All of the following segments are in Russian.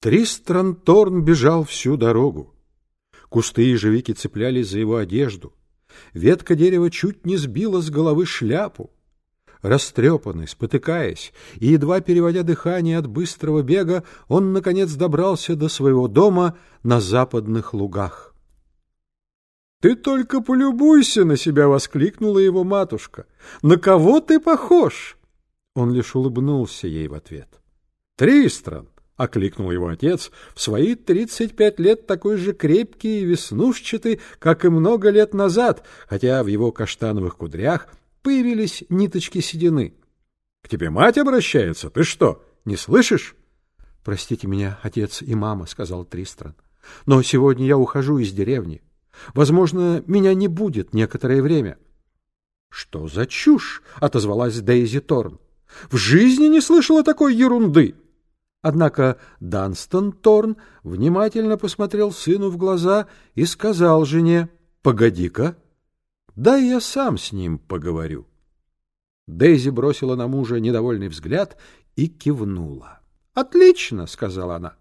Тристран Торн бежал всю дорогу. Кусты ежевики цеплялись за его одежду. Ветка дерева чуть не сбила с головы шляпу. Растрепанный, спотыкаясь и едва переводя дыхание от быстрого бега, он, наконец, добрался до своего дома на западных лугах. — Ты только полюбуйся на себя! — воскликнула его матушка. — На кого ты похож? Он лишь улыбнулся ей в ответ. — Тристран! — окликнул его отец, в свои тридцать пять лет такой же крепкий и веснушчатый, как и много лет назад, хотя в его каштановых кудрях появились ниточки седины. — К тебе мать обращается? Ты что, не слышишь? — Простите меня, отец и мама, — сказал Тристран, — но сегодня я ухожу из деревни. Возможно, меня не будет некоторое время. — Что за чушь? — отозвалась Дейзи Торн. — В жизни не слышала такой ерунды! — Однако Данстон Торн внимательно посмотрел сыну в глаза и сказал жене, «Погоди-ка, дай я сам с ним поговорю». Дейзи бросила на мужа недовольный взгляд и кивнула. «Отлично», — сказала она.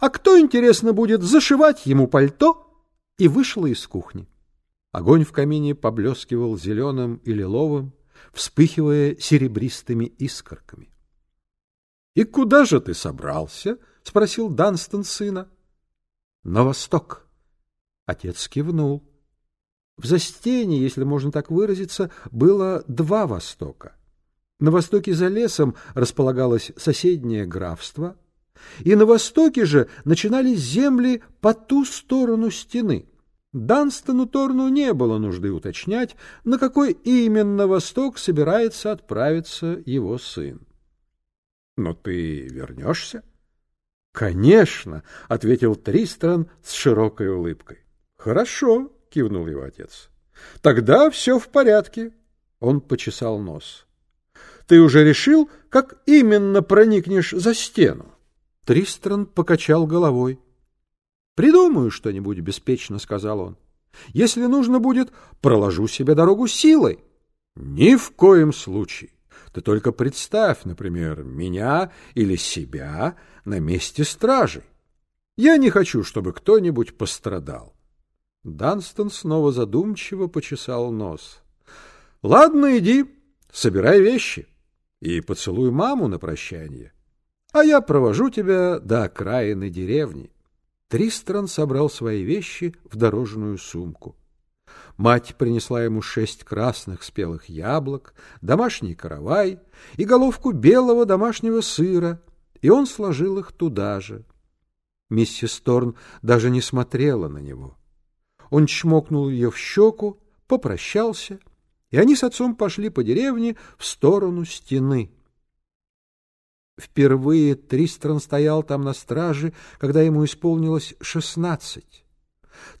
«А кто, интересно, будет зашивать ему пальто?» И вышла из кухни. Огонь в камине поблескивал зеленым и лиловым, вспыхивая серебристыми искорками. — И куда же ты собрался? — спросил Данстон сына. — На восток. Отец кивнул. В Застене, если можно так выразиться, было два востока. На востоке за лесом располагалось соседнее графство, и на востоке же начинались земли по ту сторону стены. Данстону Торну не было нужды уточнять, на какой именно восток собирается отправиться его сын. Но ты вернешься? — Конечно, — ответил Тристран с широкой улыбкой. — Хорошо, — кивнул его отец. — Тогда все в порядке. Он почесал нос. — Ты уже решил, как именно проникнешь за стену? Тристран покачал головой. — Придумаю что-нибудь, — беспечно сказал он. — Если нужно будет, проложу себе дорогу силой. — Ни в коем случае. Ты только представь, например, меня или себя на месте стражей. Я не хочу, чтобы кто-нибудь пострадал. Данстон снова задумчиво почесал нос. — Ладно, иди, собирай вещи и поцелуй маму на прощание, а я провожу тебя до окраины деревни. Тристран собрал свои вещи в дорожную сумку. Мать принесла ему шесть красных спелых яблок, домашний каравай и головку белого домашнего сыра, и он сложил их туда же. Миссис Торн даже не смотрела на него. Он чмокнул ее в щеку, попрощался, и они с отцом пошли по деревне в сторону стены. Впервые Тристран стоял там на страже, когда ему исполнилось шестнадцать.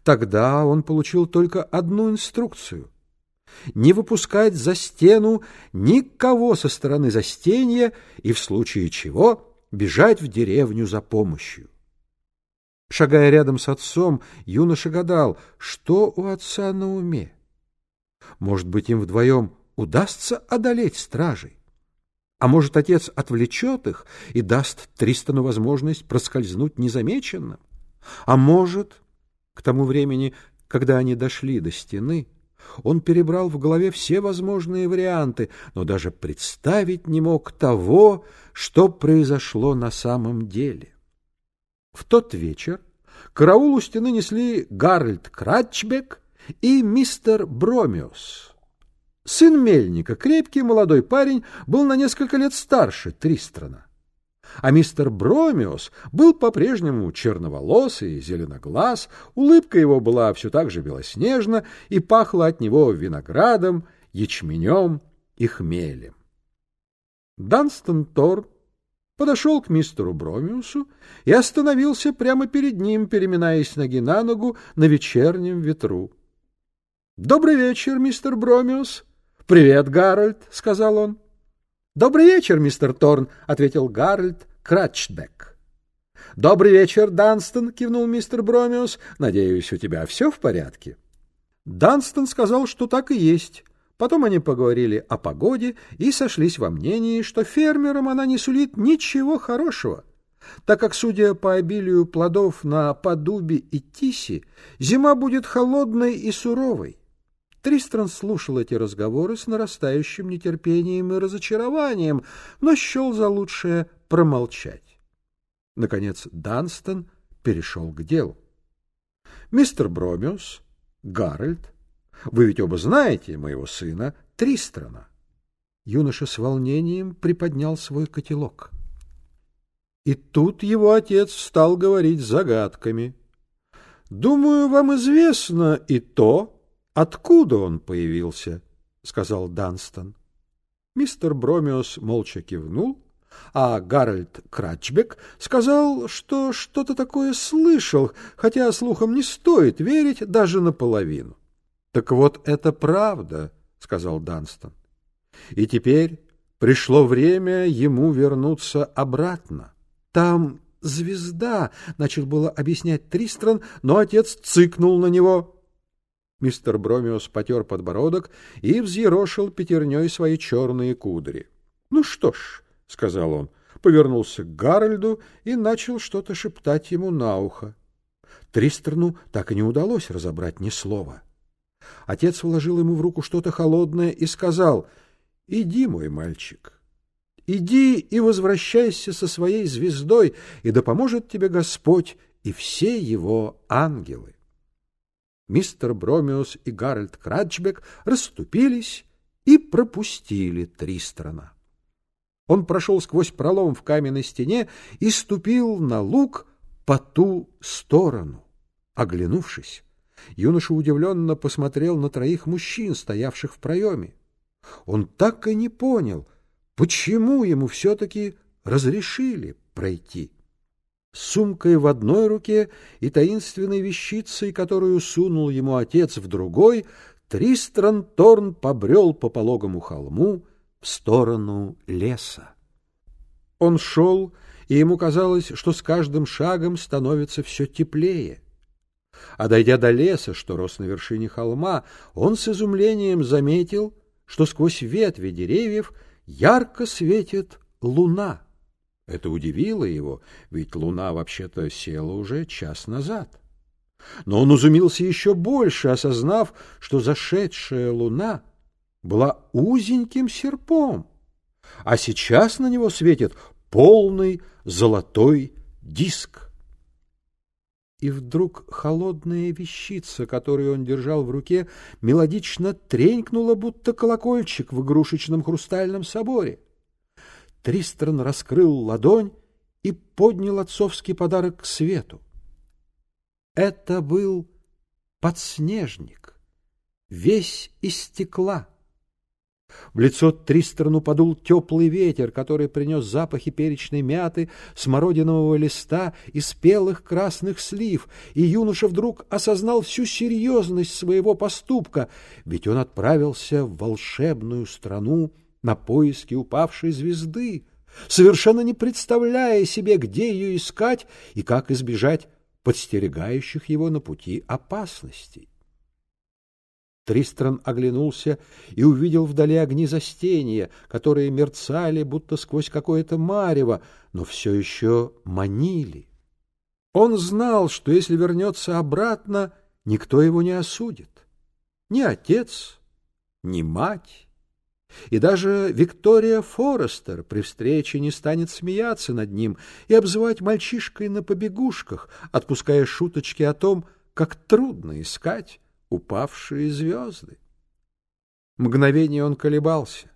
Тогда он получил только одну инструкцию — не выпускать за стену никого со стороны застенья и в случае чего бежать в деревню за помощью. Шагая рядом с отцом, юноша гадал, что у отца на уме. Может быть, им вдвоем удастся одолеть стражей? А может, отец отвлечет их и даст Тристану возможность проскользнуть незамеченным? А может, к тому времени, когда они дошли до стены, он перебрал в голове все возможные варианты, но даже представить не мог того, что произошло на самом деле. В тот вечер караул у стены несли Гарольд Кратчбек и мистер Бромиус. Сын мельника, крепкий молодой парень, был на несколько лет старше Тристрана а мистер Бромиус был по-прежнему черноволосый и зеленоглаз, улыбка его была все так же белоснежна и пахла от него виноградом, ячменем и хмелем. Данстон Торн подошел к мистеру Бромиусу и остановился прямо перед ним, переминаясь с ноги на ногу на вечернем ветру. — Добрый вечер, мистер Бромиус. — Привет, Гарольд, — сказал он. — Добрый вечер, мистер Торн, — ответил Гарольд Кратчбек. — Добрый вечер, Данстон, — кивнул мистер Бромиус. — Надеюсь, у тебя все в порядке? Данстон сказал, что так и есть. Потом они поговорили о погоде и сошлись во мнении, что фермерам она не сулит ничего хорошего. так как, судя по обилию плодов на подубе и тисе, зима будет холодной и суровой. Тристран слушал эти разговоры с нарастающим нетерпением и разочарованием, но счел за лучшее промолчать. Наконец Данстон перешел к делу. — Мистер Бромиус, Гарольд, вы ведь оба знаете моего сына Тристрана. Юноша с волнением приподнял свой котелок. И тут его отец стал говорить загадками. — Думаю, вам известно и то, «Откуда он появился?» — сказал Данстон. Мистер Бромиус молча кивнул, а Гарольд Крачбек сказал, что что-то такое слышал, хотя слухам не стоит верить даже наполовину. — Так вот это правда, — сказал Данстон. И теперь пришло время ему вернуться обратно. Там звезда, — начал было объяснять Тристран, но отец цыкнул на него — Мистер Бромиус потер подбородок и взъерошил пятерней свои черные кудри. — Ну что ж, — сказал он, повернулся к Гарольду и начал что-то шептать ему на ухо. Тристерну так и не удалось разобрать ни слова. Отец вложил ему в руку что-то холодное и сказал, — Иди, мой мальчик, иди и возвращайся со своей звездой, и да поможет тебе Господь и все его ангелы. Мистер Бромиус и Гарольд Кратчбек расступились и пропустили Тристрана. Он прошел сквозь пролом в каменной стене и ступил на луг по ту сторону. Оглянувшись, юноша удивленно посмотрел на троих мужчин, стоявших в проеме. Он так и не понял, почему ему все-таки разрешили пройти сумкой в одной руке и таинственной вещицей, которую сунул ему отец в другой, Тристран Торн побрел по пологому холму в сторону леса. Он шел, и ему казалось, что с каждым шагом становится все теплее. А дойдя до леса, что рос на вершине холма, он с изумлением заметил, что сквозь ветви деревьев ярко светит луна. Это удивило его, ведь луна вообще-то села уже час назад. Но он изумился еще больше, осознав, что зашедшая луна была узеньким серпом, а сейчас на него светит полный золотой диск. И вдруг холодная вещица, которую он держал в руке, мелодично тренькнула, будто колокольчик в игрушечном хрустальном соборе. Тристран раскрыл ладонь и поднял отцовский подарок к свету. Это был подснежник, весь из стекла. В лицо Тристрану подул теплый ветер, который принес запахи перечной мяты, смородинового листа и спелых красных слив, и юноша вдруг осознал всю серьезность своего поступка, ведь он отправился в волшебную страну, на поиски упавшей звезды, совершенно не представляя себе, где ее искать и как избежать подстерегающих его на пути опасностей. Тристран оглянулся и увидел вдали огни застения, которые мерцали, будто сквозь какое-то марево, но все еще манили. Он знал, что если вернется обратно, никто его не осудит. Ни отец, ни мать, и даже Виктория Форестер при встрече не станет смеяться над ним и обзывать мальчишкой на побегушках, отпуская шуточки о том, как трудно искать упавшие звезды. Мгновение он колебался.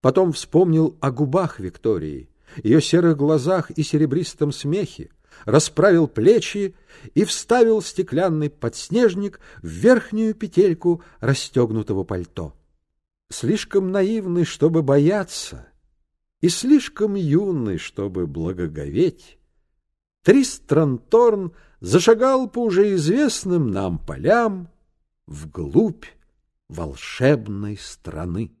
Потом вспомнил о губах Виктории, ее серых глазах и серебристом смехе, расправил плечи и вставил стеклянный подснежник в верхнюю петельку расстегнутого пальто слишком наивный, чтобы бояться, и слишком юный, чтобы благоговеть, Тристран Торн зашагал по уже известным нам полям вглубь волшебной страны.